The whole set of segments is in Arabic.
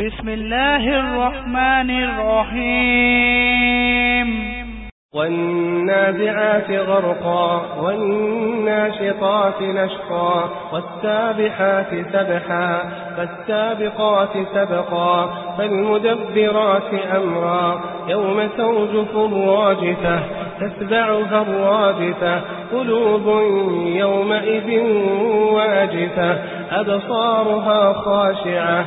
بسم الله الرحمن الرحيم والنازعات غرقا والناشطات نشطا والسابحات سبحا فالسابقات سبقا فالمدبرات أمرا. يوم توجف الراجفة تتبعها الرادفة قلوب يومئذ واجفة أبصارها خاشعة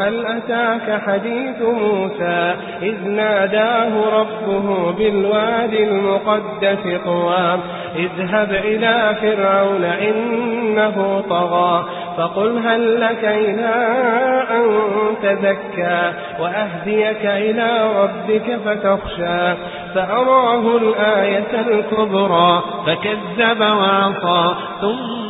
هل أتاك حديث موسى إذ ناداه ربه بالوادي المقدس طوى اذهب إلى فرعون إنه طغى فقل هل لك إلى أن تزكى وأهديك إلى ربك فتخشى فأراه الآية الكبرى فكذب وعصى ثم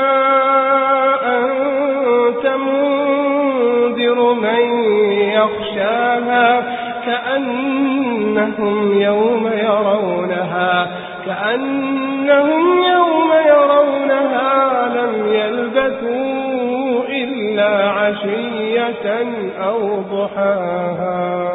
كأنهم يوم يرونها كأنهم يوم يرونها لم يلبثوا إلا عشية أو ضحاها.